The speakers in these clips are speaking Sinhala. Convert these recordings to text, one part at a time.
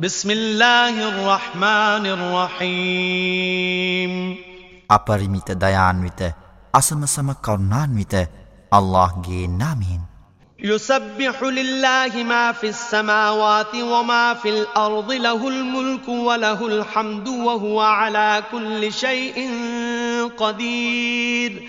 بسم الله الرحمن الرحيم. أبرميت ديان ويت أسم سم كرنان ويت الله جي نامين يسبح لله ما في السماوات وما في الأرض له الملك وله الحمد وهو على كل شيء قدير.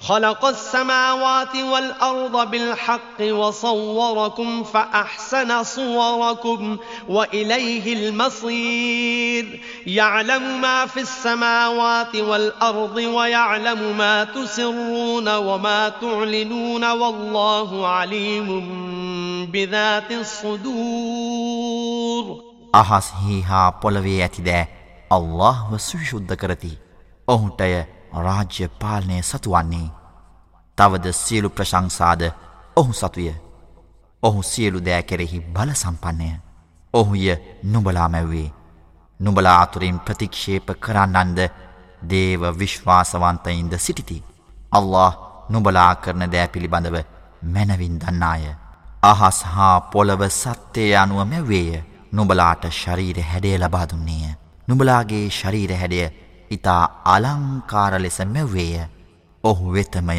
خلق السماوات والأرض بالحق وصوركم فأحسن صوركم وإليه المصير. يعلم ما في السماوات والأرض ويعلم ما تسرون وما تعلنون والله عليم بذات الصدور. අහස්හි හා بولوية الله අල්له සුවිශුද්ධ أهو ඔහුටය රාජ්‍ය පාලනය සතුවන්නේ. තවද සියලු ප්‍රශංසාද ඔහු සතුය. ඔහු සියලු දෑ කෙරෙහි බල සම්පන්නය. ඔහුය නුබලා මැව්වේ. නුබලා අතුරින් ප්‍රතික්ෂේප කරන්නන්ද දේව විශ්වාසවන්තයින්ද සිටිති. අල්له නුබලා කරන දෑ පිළිබඳව මැනවින් දන්නාය. අහස් හා පොළව සත්‍යය අනුව මැව්වේය. නුබලාට ශරීර හැඩේ ලබාදුන්නේය. නුබලාගේ ශරීර හැඩය ඉතා අලංකාර ලෙස මැව්වේය. ඔහු වෙතමය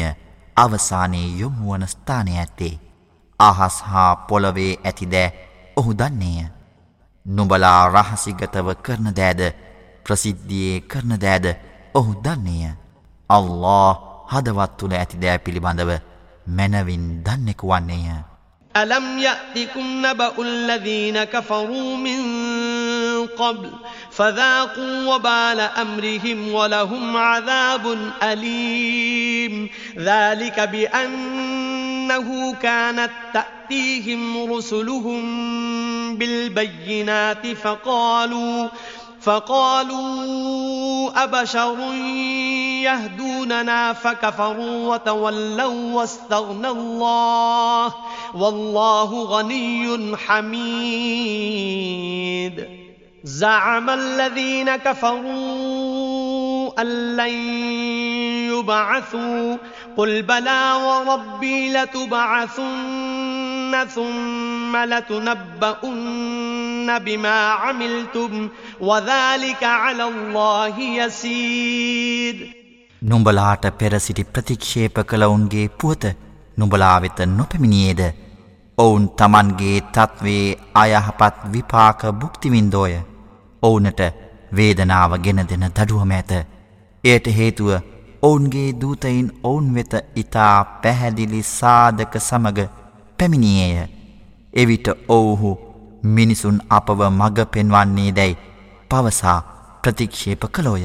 අවසානයේ යොමුුවන ස්ථානය ඇත්තේ. අහස් හා පොළවේ ඇතිදෑ ඔහු දන්නේය. නුබලා රහසිගතව කරන දෑද ප්‍රසිද්ධියයේ කරන දෑද ඔහු දන්නේය. අල්له හදවත් තුළ ඇතිදෑ පිළිබඳව මැනවින් දන්නෙකු වන්නේය. ألم يأتكم نبأ الذين كفروا من قبل فذاقوا وبال أمرهم ولهم عذاب أليم. ذلك بأنه كانت تأتيهم رسلهم بالبينات فقالوا فقالوا أبشر يهدوننا فكفروا وتولوا واستغنى الله والله غني حميد. زعم الذين كفروا أن لن يبعثوا قل بلى وربي لتبعثن ثم لتنبؤن بما عملتم وذلك على الله يسير නුඹලාට පෙරසිටි ප්‍රතික්ෂේප කළවුන්ගේ පුවත නුඹලා වෙත නොපැමිණියේද ඔවුන් තමන්ගේ තත්වේ අයහපත් විපාක බුක්තිවින්දෝය ඔවුනට වේදනාව ගෙන දෙන දඩුවම ඇත. එයට හේතුව ඔවුන්ගේ දූතයින් ඔවුන් වෙත ඉතා පැහැදිලි සාධක සමග පැමිණියේය. එවිට ඔවුහු මිනිසුන් අපව මග පෙන්වන්නේ දැයි පවසා ප්‍රතික්ෂේප කළෝය.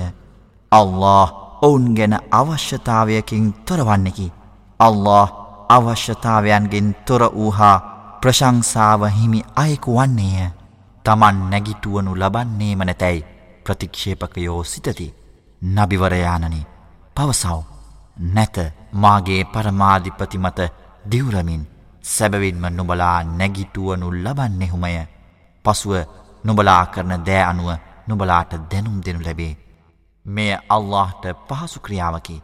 අල්له ඔවුන් ගැන අවශ්‍යතාවයකින් තොරවන්නකි. අල්له අවශ්‍යතාවයන්ගෙන් තොර වූහා ප්‍රශංසාව හිමි අයෙකු වන්නේය. තමන් නැගිටුවනු ලබන්නේම නැතැයි ප්‍රතික්ෂේපකයෝ සිතති. නබිවරයානනි පවසව්. නැත මාගේ පරමාධිපති මත දිවරමින් සැබවින්ම නුබලා නැගිටුවනු ලබන්නෙහුමය. පසුව නුබලා කරන දෑ අනුව නුබලාට දැනුම් දෙනු ලැබේ. මෙය අල්لهට පහසු ක්‍රියාවකි.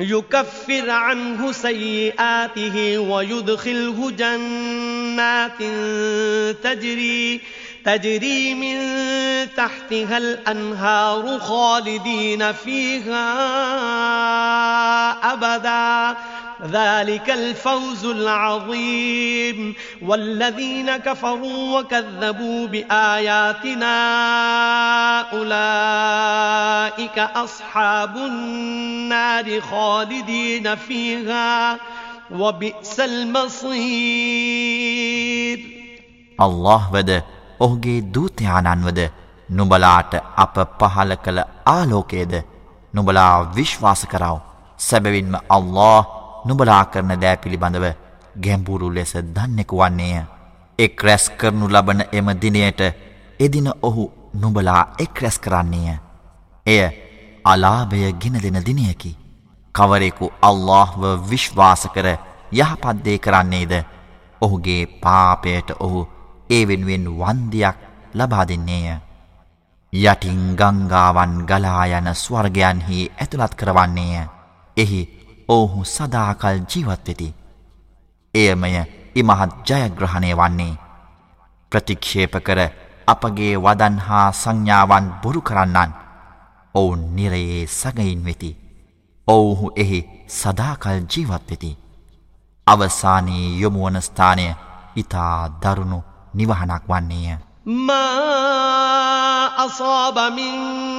يكفر عنه سيئاته ويدخله جنات تجري تجري من تحتها الأنهار خالدين فيها أبداً. ذلك الفوز العظيم. والذين كفروا وكذبوا بآياتنا أولئك أصحاب النار خالدين فيها. وبئس المصير. الله වද ඔහුගේ දූතයාණන් වද නුඹලාට අප පහල කළ نبلا وشواس كراو سببين ما الله නුබලා කරන දෑ පිළිබඳව ගැම්බුරු ලෙස දන්නෙකු වන්නේය. එක් රැස් කරනු ලබන එම දිනයට එදින ඔහු නුබලා එක් රැස් කරන්නේය. එය අලාභය ගෙන දෙන දිනයකි. කවරෙකු අල්لهව විශ්වාස කර යහපත්දේ කරන්නේද ඔහුගේ පාපයට ඔහු ඒ වෙනුවෙන් වන්දියක් ලබා දෙන්නේය. යටින් ගංගාවන් ගලායන ස්වර්ගයන්හි ඇතුළත් කරවන්නේය. එහි ඔහු සදාකල් ජීවත්වෙති. එයමය ඉමහත් ජයග්‍රහණය වන්නේ. ප්‍රතික්ෂේප කර අපගේ වදන් හා සංඥාවන් බොරු කරන්නන් ඔවුන් නිරයේ සගයින් වෙති. ඔවුහු එහි සදාකල් ජීවත් වෙති. අවසානයේ යොමුවන ස්ථානය ඉතා දරුණු නිවහනක් වන්නේය. ما أصاب من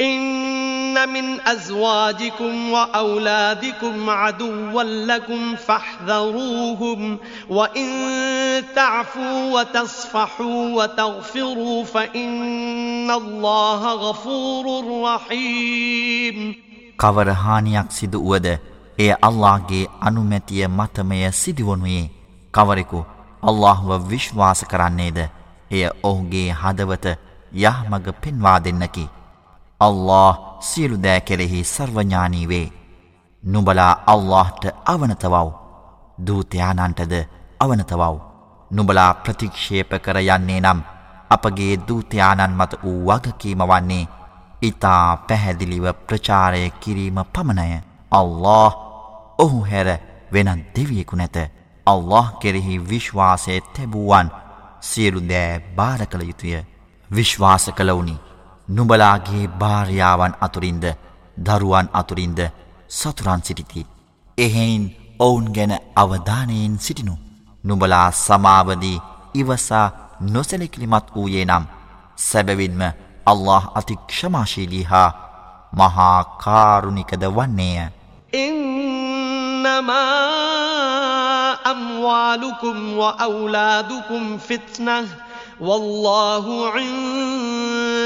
إن من أزواجكم وأولادكم عدوا لكم فاحذروهم وإن تعفوا وتصفحوا وتغفروا فإن الله غفور رحيم. කවර හානියක් සිදු වුවද එය අල්ලාහගේ අනුමැතිය මතමය සිදුවනුයේ? කවරෙකු අල්ලාහ්ව විශ්වාස කරන්නේද? එය ඔහුගේ හදවත යහමඟ පෙන්වා දෙන්නකි. අල්له සියලු දෑ කෙරෙහි සර්වඥානී වේ. නුඹලා අල්لهට අවනතවව්. දූතයානන්ටද අවනතවව්. නුඹලා ප්‍රතික්ෂේප කර යන්නේ නම් අපගේ දූතයානන් මත වූ වගකීම වන්නේ ඉතා පැහැදිලිව ප්‍රචාරය කිරීම පමණය. අල්له ඔහු හැර වෙනත් දෙවියෙකු නැත. අල්له කෙරෙහි විශ්වාසය තැබූුවන් සියලු දෑ භාර කළ යුතුය. විශ්වාස කළවුනිි. නුඹලාගේ භාරයාවන් අතුරින්ද දරුවන් අතුරින්ද සතුරන් සිටිති. එහෙයින් ඔවුන් ගැන අවධානයෙන් සිටිනු. නුඹලා සමාවදී ඉවසා නොසැලකිලිමත් වූයේ නම් සැබවින්ම අල්له අතික්ෂමාශීලී හා මහා කාරුණිකද වන්නේය. إنما أموالكم وأولادكم فتنة والله عند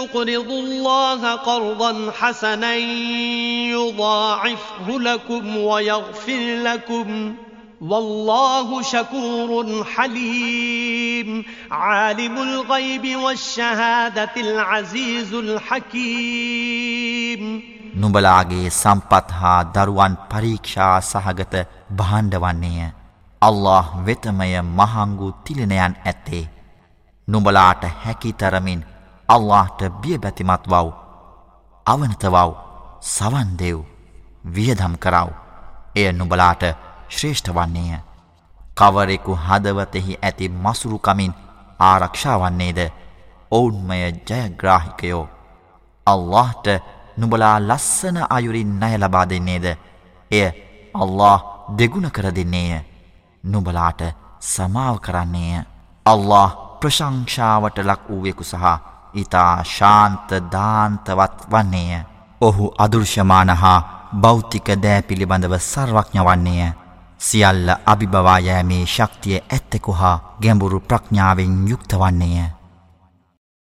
تقرضوا الله قرضا حسنا يضاعفه لكم ويغفر لكم والله شكور حليم عالم الغيب والشهادة العزيز الحكيم නුඹලාගේ සම්පත් හා දරුවන් පරීක්ෂා සහගත භාණ්ඩවන්නේය. අල්له වෙතමය මහංගු තිලිනයන් ඇත්තේ. නුඹලාට හැකි තරමින් අල්لهට බියබැතිමත්වව් අවනතවව් සවන්දෙව් වියදම් කරව්. එය නුබලාට ශ්‍රේෂ්ඨ වන්නේය. කවරෙකු හදවතෙහි ඇති මසුරුකමින් ආරක්ෂාවන්නේද ඔවුන්මය ජයග්‍රාහිකයෝ. අල්لهට නුබලා ලස්සන අයුරින් නය ලබා දෙන්නේද? එය අල්له දෙගුණ කර දෙන්නේය. නුබලාට සමාව කරන්නේය. අල්له ප්‍රශංෂාවට ලක් වූවෙකු සහ ඊතා ශාන්ත දාන්තවත් වන්නේය. ඔහු අදෘශ්‍යමාන හා භෞතික දෑ පිළිබඳව සර්වඥ වන්නේය. සියල්ල අභිබවා යෑමේ ශක්තිය ඇත්තෙකු හා ගැඹුරු ප්‍රඥාවෙන් යුක්ත වන්නේය.